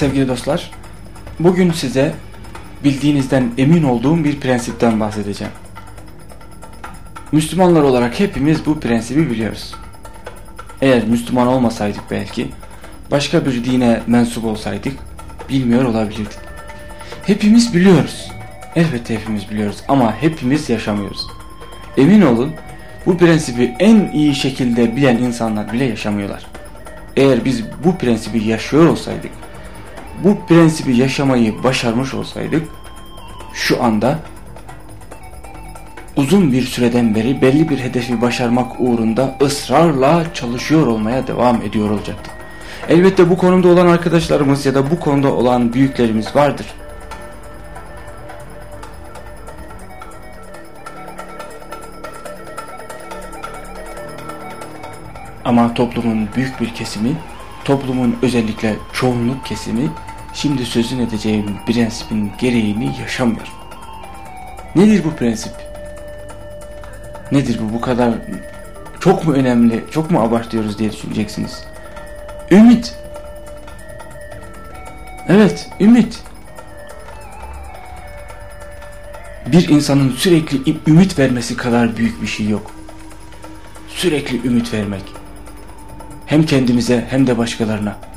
Sevgili dostlar, bugün size bildiğinizden emin olduğum bir prensipten bahsedeceğim. Müslümanlar olarak hepimiz bu prensibi biliyoruz. Eğer Müslüman olmasaydık belki, başka bir dine mensup olsaydık, bilmiyor olabilirdik. Hepimiz biliyoruz. Elbette hepimiz biliyoruz ama hepimiz yaşamıyoruz. Emin olun, bu prensibi en iyi şekilde bilen insanlar bile yaşamıyorlar. Eğer biz bu prensibi yaşıyor olsaydık, bu prensibi yaşamayı başarmış olsaydık, şu anda uzun bir süreden beri belli bir hedefi başarmak uğrunda ısrarla çalışıyor olmaya devam ediyor olacaktık. Elbette bu konuda olan arkadaşlarımız ya da bu konuda olan büyüklerimiz vardır. Ama toplumun büyük bir kesimi, toplumun özellikle çoğunluk kesimi şimdi sözün edeceğim prensibin gereğini yaşamıyor. Nedir bu prensip? Nedir bu bu kadar çok mu önemli, çok mu abartıyoruz diye düşüneceksiniz. Ümit. Evet, ümit. Bir insanın sürekli ümit vermesi kadar büyük bir şey yok. Sürekli ümit vermek. Hem kendimize hem de başkalarına.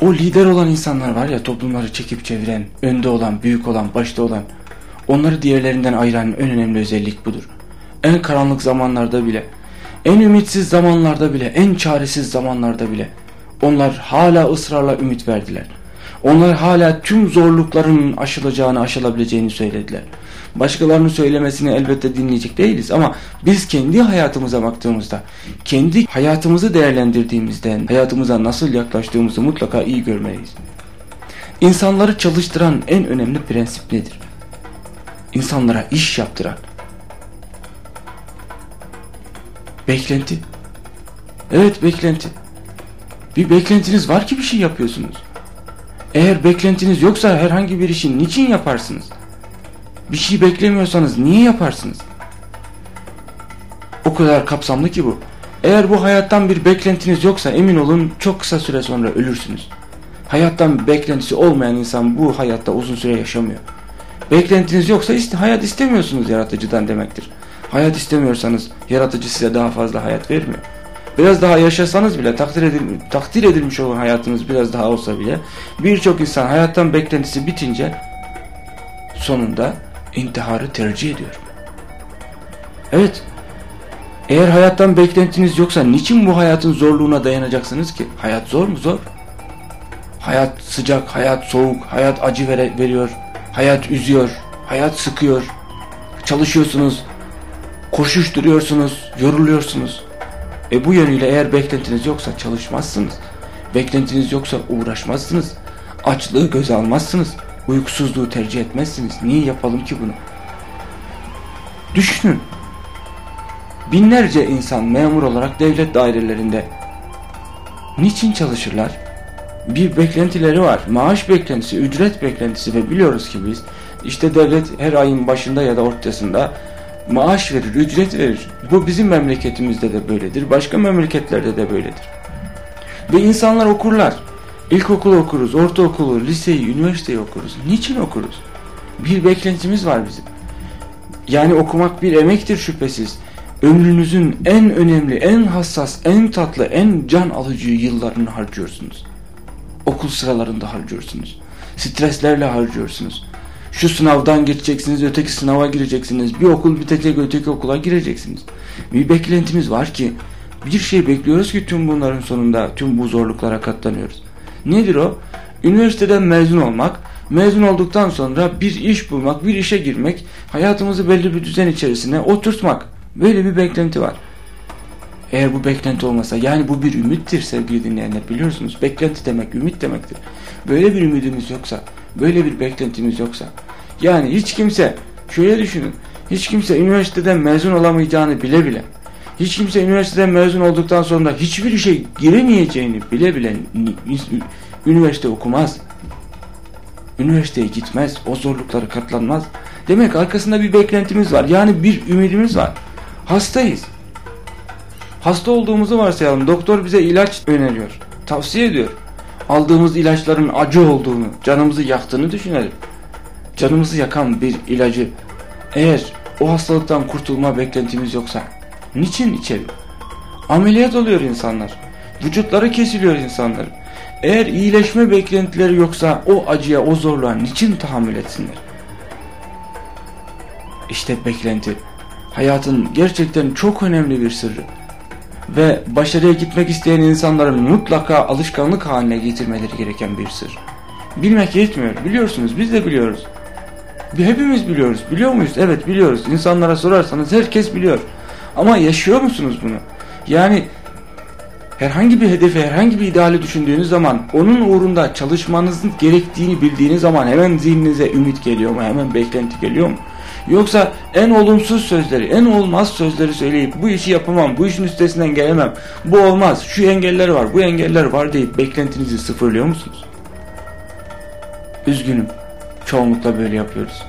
O lider olan insanlar var ya toplumları çekip çeviren, önde olan, büyük olan, başta olan. Onları diğerlerinden ayıran en önemli özellik budur. En karanlık zamanlarda bile, en ümitsiz zamanlarda bile, en çaresiz zamanlarda bile onlar hala ısrarla ümit verdiler. Onlar hala tüm zorlukların aşılacağını, aşılabileceğini söylediler. Başkalarının söylemesini elbette dinleyecek değiliz ama biz kendi hayatımıza baktığımızda, kendi hayatımızı değerlendirdiğimizde, hayatımıza nasıl yaklaştığımızı mutlaka iyi görmeliyiz. İnsanları çalıştıran en önemli prensip nedir? İnsanlara iş yaptıran. Beklenti. Evet beklenti. Bir beklentiniz var ki bir şey yapıyorsunuz. Eğer beklentiniz yoksa herhangi bir işi niçin yaparsınız? Bir şey beklemiyorsanız niye yaparsınız? O kadar kapsamlı ki bu. Eğer bu hayattan bir beklentiniz yoksa emin olun çok kısa süre sonra ölürsünüz. Hayattan bir beklentisi olmayan insan bu hayatta uzun süre yaşamıyor. Beklentiniz yoksa işte hayat istemiyorsunuz yaratıcıdan demektir. Hayat istemiyorsanız yaratıcı size daha fazla hayat vermiyor. Biraz daha yaşasanız bile takdir, edil, takdir edilmiş olan hayatınız biraz daha olsa bile birçok insan hayattan beklentisi bitince sonunda intiharı tercih ediyor. Evet. Eğer hayattan beklentiniz yoksa niçin bu hayatın zorluğuna dayanacaksınız ki? Hayat zor mu? Zor. Hayat sıcak, hayat soğuk, hayat acı vere, veriyor, hayat üzüyor, hayat sıkıyor. Çalışıyorsunuz, koşuşturuyorsunuz, yoruluyorsunuz. E bu yönüyle eğer beklentiniz yoksa çalışmazsınız. Beklentiniz yoksa uğraşmazsınız. Açlığı göze almazsınız. Uykusuzluğu tercih etmezsiniz. Niye yapalım ki bunu? Düşünün. Binlerce insan memur olarak devlet dairelerinde niçin çalışırlar? Bir beklentileri var. Maaş beklentisi, ücret beklentisi ve biliyoruz ki biz işte devlet her ayın başında ya da ortasında maaş verir, ücret verir. Bu bizim memleketimizde de böyledir. Başka memleketlerde de böyledir. Ve insanlar okurlar. İlkokulu okuruz, ortaokulu, liseyi, üniversiteyi okuruz. Niçin okuruz? Bir beklentimiz var bizim. Yani okumak bir emektir şüphesiz. Ömrünüzün en önemli, en hassas, en tatlı, en can alıcı yıllarını harcıyorsunuz. Okul sıralarında harcıyorsunuz. Streslerle harcıyorsunuz. Şu sınavdan geçeceksiniz, öteki sınava gireceksiniz. Bir okul bitecek, öteki okula gireceksiniz. Bir beklentimiz var ki, bir şey bekliyoruz ki tüm bunların sonunda tüm bu zorluklara katlanıyoruz. Nedir o? Üniversiteden mezun olmak, mezun olduktan sonra bir iş bulmak, bir işe girmek, hayatımızı belli bir düzen içerisine oturtmak. Böyle bir beklenti var. Eğer bu beklenti olmasa, yani bu bir ümittir sevgili dinleyenler biliyorsunuz. Beklenti demek ümit demektir. Böyle bir ümidimiz yoksa, böyle bir beklentimiz yoksa, yani hiç kimse, şöyle düşünün, hiç kimse üniversiteden mezun olamayacağını bile bile, hiç kimse üniversiteden mezun olduktan sonra hiçbir işe giremeyeceğini bile bile üniversite okumaz. Üniversiteye gitmez, o zorlukları katlanmaz. Demek arkasında bir beklentimiz var. Yani bir ümidimiz var. Hastayız. Hasta olduğumuzu varsayalım. Doktor bize ilaç öneriyor. Tavsiye ediyor. aldığımız ilaçların acı olduğunu, canımızı yaktığını düşünelim. Canımızı yakan bir ilacı eğer o hastalıktan kurtulma beklentimiz yoksa niçin içelim? Ameliyat oluyor insanlar. Vücutları kesiliyor insanların. Eğer iyileşme beklentileri yoksa o acıya, o zorluğa niçin tahammül etsinler? İşte beklenti. Hayatın gerçekten çok önemli bir sırrı. Ve başarıya gitmek isteyen insanların mutlaka alışkanlık haline getirmeleri gereken bir sır. Bilmek yetmiyor. Biliyorsunuz biz de biliyoruz. Hepimiz biliyoruz. Biliyor muyuz? Evet biliyoruz. İnsanlara sorarsanız herkes biliyor. Ama yaşıyor musunuz bunu? Yani herhangi bir hedefi, herhangi bir ideali düşündüğünüz zaman onun uğrunda çalışmanızın gerektiğini bildiğiniz zaman hemen zihninize ümit geliyor mu? Hemen beklenti geliyor mu? Yoksa en olumsuz sözleri, en olmaz sözleri söyleyip bu işi yapamam, bu işin üstesinden gelemem, bu olmaz, şu engeller var, bu engeller var deyip beklentinizi sıfırlıyor musunuz? Üzgünüm. Çoğunlukla böyle yapıyoruz.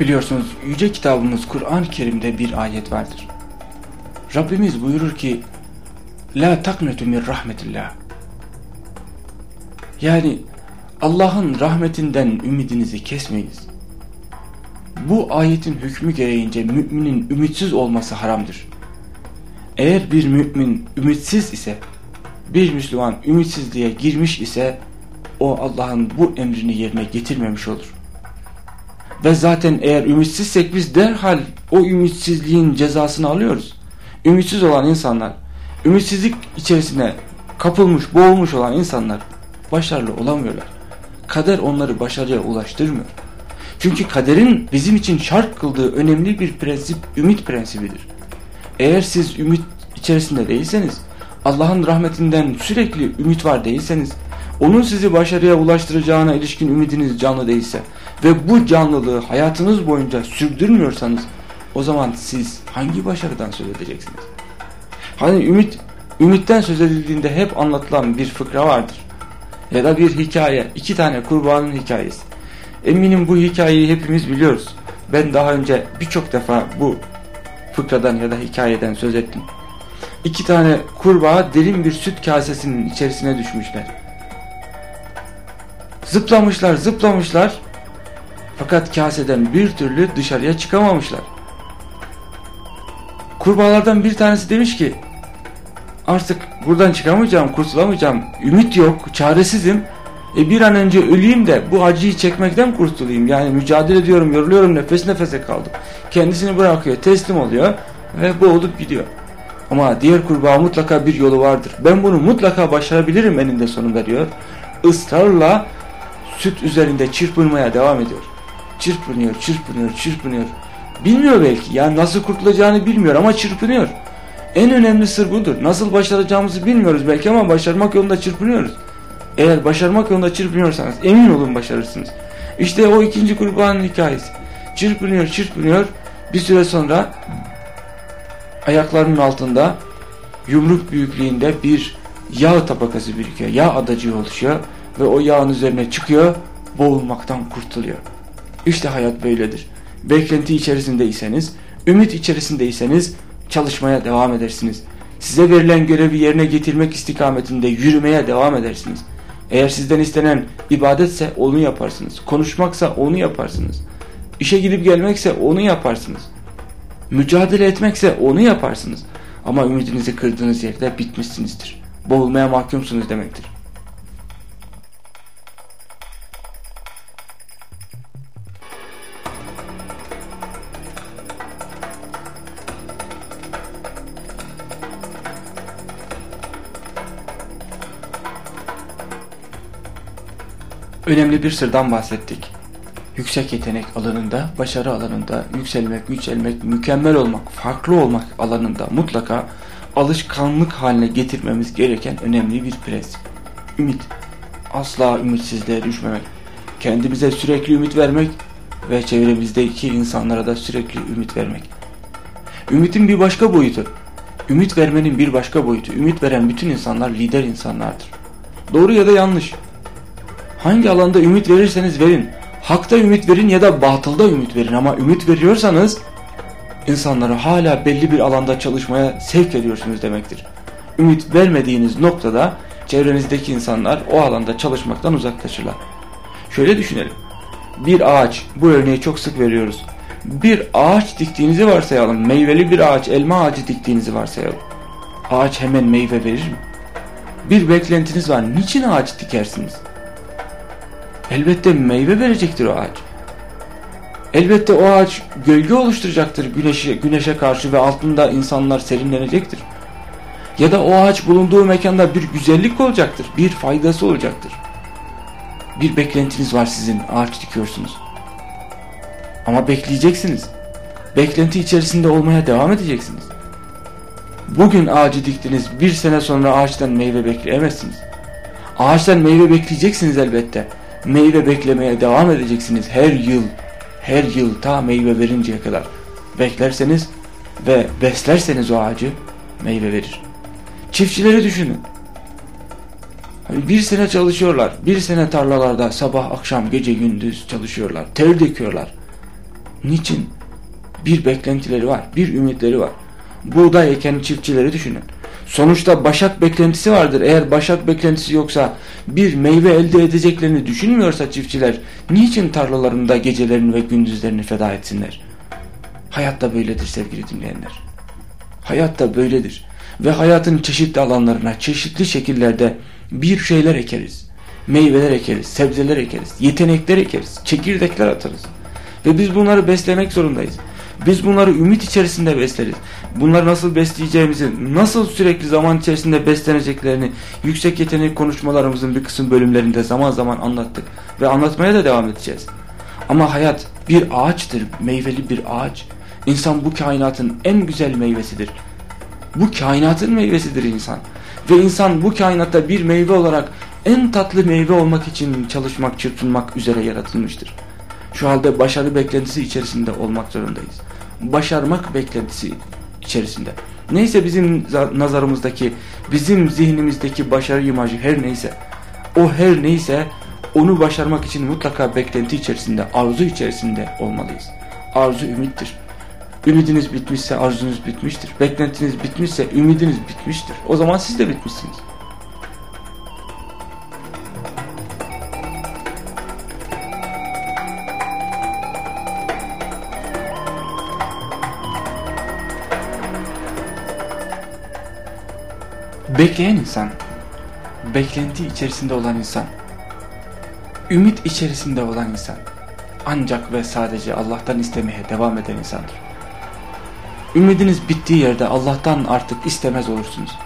Biliyorsunuz yüce kitabımız Kur'an-ı Kerim'de bir ayet vardır. Rabbimiz buyurur ki La taknetu min rahmetillah Yani Allah'ın rahmetinden ümidinizi kesmeyiniz. Bu ayetin hükmü gereğince müminin ümitsiz olması haramdır. Eğer bir mümin ümitsiz ise, bir Müslüman ümitsizliğe girmiş ise, o Allah'ın bu emrini yerine getirmemiş olur. Ve zaten eğer ümitsizsek biz derhal o ümitsizliğin cezasını alıyoruz. Ümitsiz olan insanlar, ümitsizlik içerisine kapılmış, boğulmuş olan insanlar başarılı olamıyorlar. Kader onları başarıya ulaştırmıyor. Çünkü kaderin bizim için şart kıldığı önemli bir prensip ümit prensibidir. Eğer siz ümit içerisinde değilseniz, Allah'ın rahmetinden sürekli ümit var değilseniz, onun sizi başarıya ulaştıracağına ilişkin ümidiniz canlı değilse ve bu canlılığı hayatınız boyunca sürdürmüyorsanız o zaman siz hangi başarıdan söz edeceksiniz? Hani ümit, ümitten söz edildiğinde hep anlatılan bir fıkra vardır. Ya da bir hikaye, iki tane kurbanın hikayesi. Eminim bu hikayeyi hepimiz biliyoruz. Ben daha önce birçok defa bu fıkradan ya da hikayeden söz ettim. İki tane kurbağa derin bir süt kasesinin içerisine düşmüşler. Zıplamışlar zıplamışlar fakat kaseden bir türlü dışarıya çıkamamışlar. Kurbağalardan bir tanesi demiş ki artık buradan çıkamayacağım, kurtulamayacağım, ümit yok, çaresizim. E bir an önce öleyim de bu acıyı çekmekten kurtulayım. Yani mücadele ediyorum, yoruluyorum, nefes nefese kaldım. Kendisini bırakıyor, teslim oluyor ve boğulup gidiyor. Ama diğer kurbağa mutlaka bir yolu vardır. Ben bunu mutlaka başarabilirim eninde sonunda diyor. Israrla süt üzerinde çırpınmaya devam ediyor. Çırpınıyor, çırpınıyor, çırpınıyor. Bilmiyor belki. Yani nasıl kurtulacağını bilmiyor ama çırpınıyor. En önemli sır budur. Nasıl başaracağımızı bilmiyoruz belki ama başarmak yolunda çırpınıyoruz. Eğer başarmak yolunda çırpınıyorsanız emin olun başarırsınız. İşte o ikinci kurbanın hikayesi. Çırpınıyor, çırpınıyor. Bir süre sonra ayaklarının altında yumruk büyüklüğünde bir yağ tabakası birikiyor. Yağ adacığı oluşuyor ve o yağın üzerine çıkıyor, boğulmaktan kurtuluyor. İşte hayat böyledir. Beklenti içerisindeyseniz, ümit içerisindeyseniz çalışmaya devam edersiniz. Size verilen görevi yerine getirmek istikametinde yürümeye devam edersiniz. Eğer sizden istenen ibadetse onu yaparsınız. Konuşmaksa onu yaparsınız. İşe gidip gelmekse onu yaparsınız. Mücadele etmekse onu yaparsınız. Ama ümidinizi kırdığınız yerde bitmişsinizdir. Boğulmaya mahkumsunuz demektir. Önemli bir sırdan bahsettik. Yüksek yetenek alanında, başarı alanında, yükselmek, yükselmek, mükemmel olmak, farklı olmak alanında mutlaka alışkanlık haline getirmemiz gereken önemli bir prensip. Ümit. Asla ümitsizliğe düşmemek. Kendimize sürekli ümit vermek ve çevremizdeki insanlara da sürekli ümit vermek. Ümitin bir başka boyutu. Ümit vermenin bir başka boyutu. Ümit veren bütün insanlar lider insanlardır. Doğru ya da yanlış. Hangi alanda ümit verirseniz verin. hakta ümit verin ya da batılda ümit verin ama ümit veriyorsanız insanları hala belli bir alanda çalışmaya sevk ediyorsunuz demektir. Ümit vermediğiniz noktada çevrenizdeki insanlar o alanda çalışmaktan uzaklaşırlar. Şöyle düşünelim. Bir ağaç, bu örneği çok sık veriyoruz. Bir ağaç diktiğinizi varsayalım. Meyveli bir ağaç, elma ağacı diktiğinizi varsayalım. Ağaç hemen meyve verir mi? Bir beklentiniz var. Niçin ağaç dikersiniz? Elbette meyve verecektir o ağaç. Elbette o ağaç gölge oluşturacaktır güneşe, güneşe karşı ve altında insanlar serinlenecektir. Ya da o ağaç bulunduğu mekanda bir güzellik olacaktır, bir faydası olacaktır. Bir beklentiniz var sizin, ağaç dikiyorsunuz. Ama bekleyeceksiniz. Beklenti içerisinde olmaya devam edeceksiniz. Bugün ağacı diktiniz, bir sene sonra ağaçtan meyve bekleyemezsiniz. Ağaçtan meyve bekleyeceksiniz elbette. Meyve beklemeye devam edeceksiniz her yıl. Her yıl ta meyve verinceye kadar. Beklerseniz ve beslerseniz o ağacı meyve verir. Çiftçileri düşünün. Hani bir sene çalışıyorlar. Bir sene tarlalarda sabah akşam gece gündüz çalışıyorlar. Ter döküyorlar. Niçin? Bir beklentileri var. Bir ümitleri var. Buğday eken çiftçileri düşünün. Sonuçta başak beklentisi vardır. Eğer başak beklentisi yoksa bir meyve elde edeceklerini düşünmüyorsa çiftçiler niçin tarlalarında gecelerini ve gündüzlerini feda etsinler? Hayat da böyledir sevgili dinleyenler. Hayat da böyledir. Ve hayatın çeşitli alanlarına çeşitli şekillerde bir şeyler ekeriz. Meyveler ekeriz, sebzeler ekeriz, yetenekler ekeriz, çekirdekler atarız. Ve biz bunları beslemek zorundayız. Biz bunları ümit içerisinde besleriz. Bunları nasıl besleyeceğimizi, nasıl sürekli zaman içerisinde besleneceklerini yüksek yetenek konuşmalarımızın bir kısım bölümlerinde zaman zaman anlattık. Ve anlatmaya da devam edeceğiz. Ama hayat bir ağaçtır, meyveli bir ağaç. İnsan bu kainatın en güzel meyvesidir. Bu kainatın meyvesidir insan. Ve insan bu kainatta bir meyve olarak en tatlı meyve olmak için çalışmak, çırpınmak üzere yaratılmıştır. Şu halde başarı beklentisi içerisinde olmak zorundayız. Başarmak beklentisi içerisinde. Neyse bizim nazarımızdaki, bizim zihnimizdeki başarı imajı her neyse, o her neyse onu başarmak için mutlaka beklenti içerisinde, arzu içerisinde olmalıyız. Arzu ümittir. Ümidiniz bitmişse arzunuz bitmiştir. Beklentiniz bitmişse ümidiniz bitmiştir. O zaman siz de bitmişsiniz. Bekleyen insan, beklenti içerisinde olan insan, ümit içerisinde olan insan, ancak ve sadece Allah'tan istemeye devam eden insandır. Ümidiniz bittiği yerde Allah'tan artık istemez olursunuz.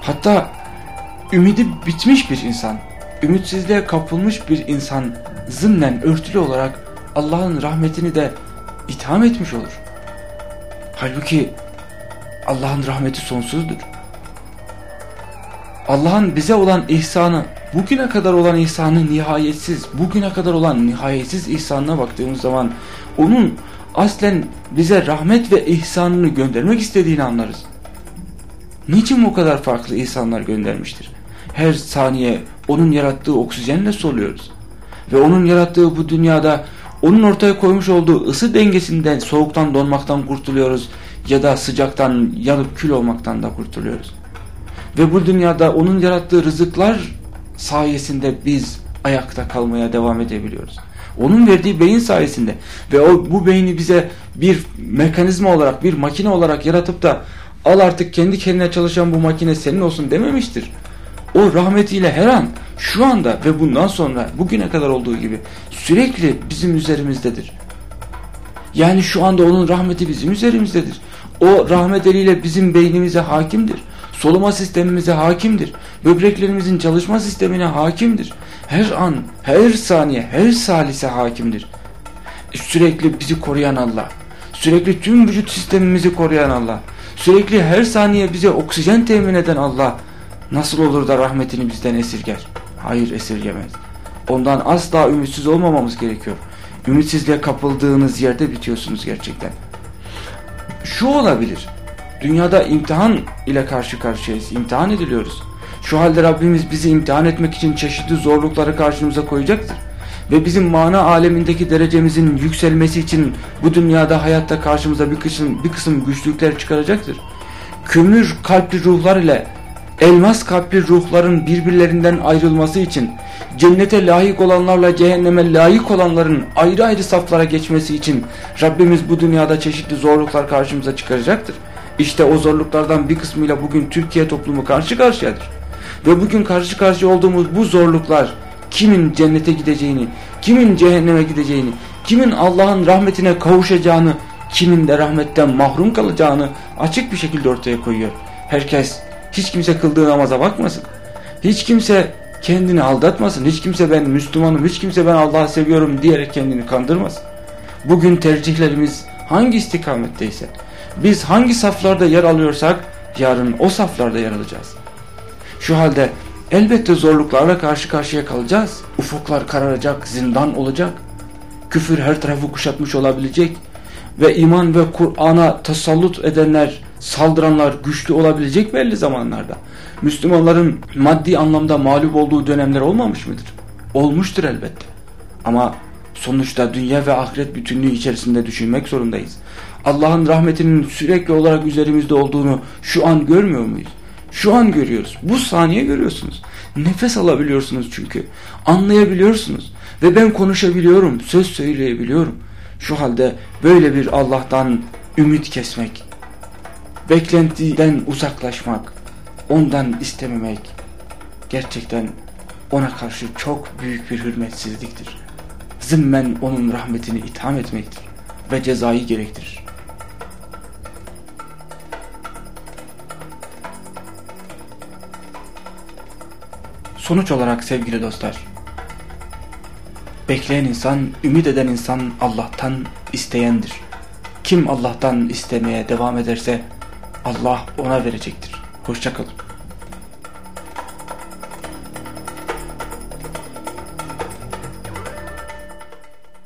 Hatta ümidi bitmiş bir insan, ümitsizliğe kapılmış bir insan zımnen örtülü olarak Allah'ın rahmetini de itham etmiş olur. Halbuki Allah'ın rahmeti sonsuzdur. Allah'ın bize olan ihsanı, bugüne kadar olan ihsanı nihayetsiz, bugüne kadar olan nihayetsiz ihsanına baktığımız zaman onun aslen bize rahmet ve ihsanını göndermek istediğini anlarız. Niçin bu kadar farklı ihsanlar göndermiştir? Her saniye onun yarattığı oksijenle soluyoruz. Ve onun yarattığı bu dünyada onun ortaya koymuş olduğu ısı dengesinden soğuktan donmaktan kurtuluyoruz ya da sıcaktan yanıp kül olmaktan da kurtuluyoruz. Ve bu dünyada onun yarattığı rızıklar sayesinde biz ayakta kalmaya devam edebiliyoruz. Onun verdiği beyin sayesinde ve o bu beyni bize bir mekanizma olarak, bir makine olarak yaratıp da al artık kendi kendine çalışan bu makine senin olsun dememiştir. O rahmetiyle her an, şu anda ve bundan sonra bugüne kadar olduğu gibi sürekli bizim üzerimizdedir. Yani şu anda onun rahmeti bizim üzerimizdedir. O rahmet eliyle bizim beynimize hakimdir soluma sistemimize hakimdir. Böbreklerimizin çalışma sistemine hakimdir. Her an, her saniye, her salise hakimdir. Sürekli bizi koruyan Allah. Sürekli tüm vücut sistemimizi koruyan Allah. Sürekli her saniye bize oksijen temin eden Allah. Nasıl olur da rahmetini bizden esirger? Hayır esirgemez. Ondan asla ümitsiz olmamamız gerekiyor. Ümitsizliğe kapıldığınız yerde bitiyorsunuz gerçekten. Şu olabilir. Dünyada imtihan ile karşı karşıyayız. İmtihan ediliyoruz. Şu halde Rabbimiz bizi imtihan etmek için çeşitli zorlukları karşımıza koyacaktır. ve bizim mana alemindeki derecemizin yükselmesi için bu dünyada hayatta karşımıza bir kısım, bir kısım güçlükler çıkaracaktır. Kömür kalpli ruhlar ile elmas kalpli ruhların birbirlerinden ayrılması için cennete layık olanlarla cehenneme layık olanların ayrı ayrı saflara geçmesi için Rabbimiz bu dünyada çeşitli zorluklar karşımıza çıkaracaktır. İşte o zorluklardan bir kısmıyla bugün Türkiye toplumu karşı karşıyadır. Ve bugün karşı karşıya olduğumuz bu zorluklar kimin cennete gideceğini, kimin cehenneme gideceğini, kimin Allah'ın rahmetine kavuşacağını, kimin de rahmetten mahrum kalacağını açık bir şekilde ortaya koyuyor. Herkes, hiç kimse kıldığı namaza bakmasın. Hiç kimse kendini aldatmasın. Hiç kimse ben Müslümanım, hiç kimse ben Allah'ı seviyorum diyerek kendini kandırmasın. Bugün tercihlerimiz hangi istikametteyse, biz hangi saflarda yer alıyorsak yarın o saflarda yer alacağız. Şu halde elbette zorluklarla karşı karşıya kalacağız. Ufuklar kararacak, zindan olacak. Küfür her tarafı kuşatmış olabilecek ve iman ve Kur'an'a tasallut edenler, saldıranlar güçlü olabilecek belli zamanlarda. Müslümanların maddi anlamda mağlup olduğu dönemler olmamış mıdır? Olmuştur elbette. Ama sonuçta dünya ve ahiret bütünlüğü içerisinde düşünmek zorundayız. Allah'ın rahmetinin sürekli olarak üzerimizde olduğunu şu an görmüyor muyuz? Şu an görüyoruz. Bu saniye görüyorsunuz. Nefes alabiliyorsunuz çünkü. Anlayabiliyorsunuz. Ve ben konuşabiliyorum, söz söyleyebiliyorum. Şu halde böyle bir Allah'tan ümit kesmek, beklentiden uzaklaşmak, ondan istememek gerçekten ona karşı çok büyük bir hürmetsizliktir. Zimmen onun rahmetini itham etmektir ve cezayı gerektirir. Sonuç olarak sevgili dostlar, bekleyen insan, ümit eden insan Allah'tan isteyendir. Kim Allah'tan istemeye devam ederse Allah ona verecektir. Hoşçakalın.